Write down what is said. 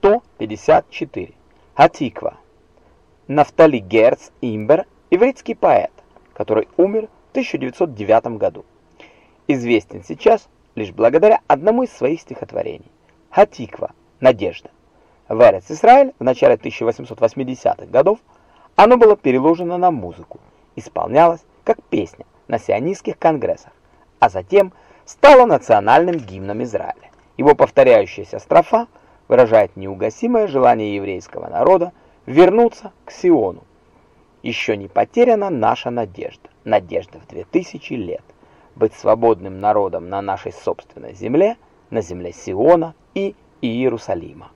154. Хатиква. Нафтали Герц Имбер, ивритский поэт, который умер в 1909 году. Известен сейчас лишь благодаря одному из своих стихотворений. Хатиква. Надежда. В Эрец-Исраэль в начале 1880-х годов оно было переложено на музыку, исполнялось как песня на сионистских конгрессах, а затем стало национальным гимном Израиля. Его повторяющаяся строфа выражает неугасимое желание еврейского народа вернуться к Сиону. Еще не потеряна наша надежда, надежда в 2000 лет, быть свободным народом на нашей собственной земле, на земле Сиона и Иерусалима.